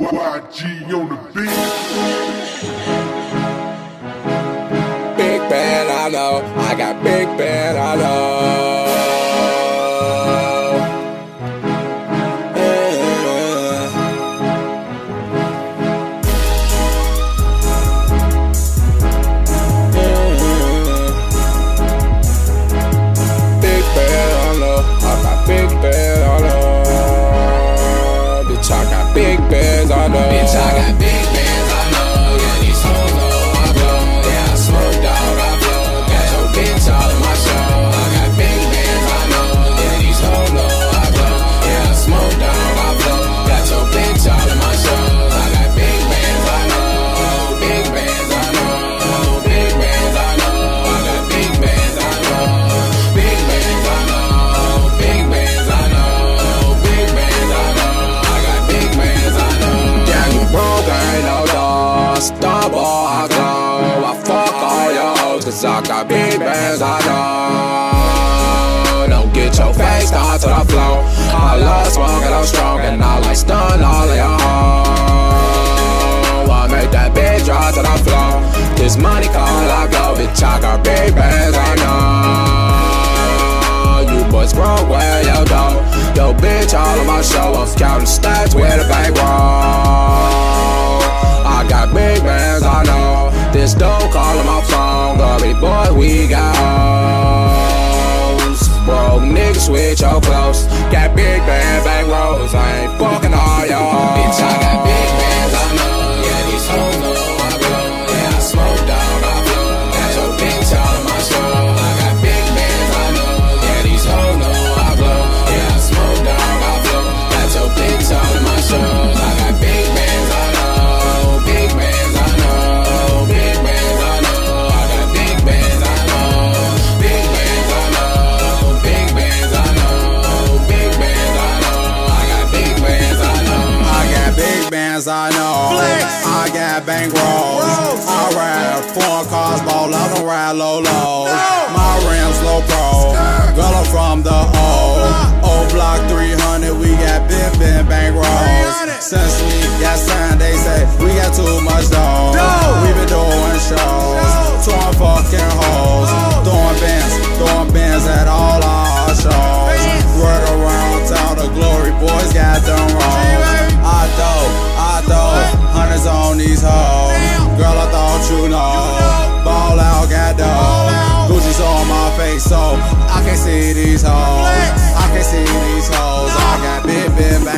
Big band, I know. I got big band, I know. Big band, I know. I got big I know. Bitch, I got big I know. Bitch, I got big cause I got big bands, I know. Don't get your face down to the floor. I love smoking, I'm strong, and I like stun all of your hoes. I make that bitch drop to the floor. This money call, I go, bitch, I got big bands, I know. You boys broke, where yo dough? Yo, bitch, all of my show, switch your clothes. Got big band bands, I know. I got bankrolls. I ride foreign cars, ball out and ride low lows. My rims low pro. Girl, I'm from the O. O block 300, we got big, big bankrolls. Since we So I can see these hoes. I can see these hoes. I got big, big, back.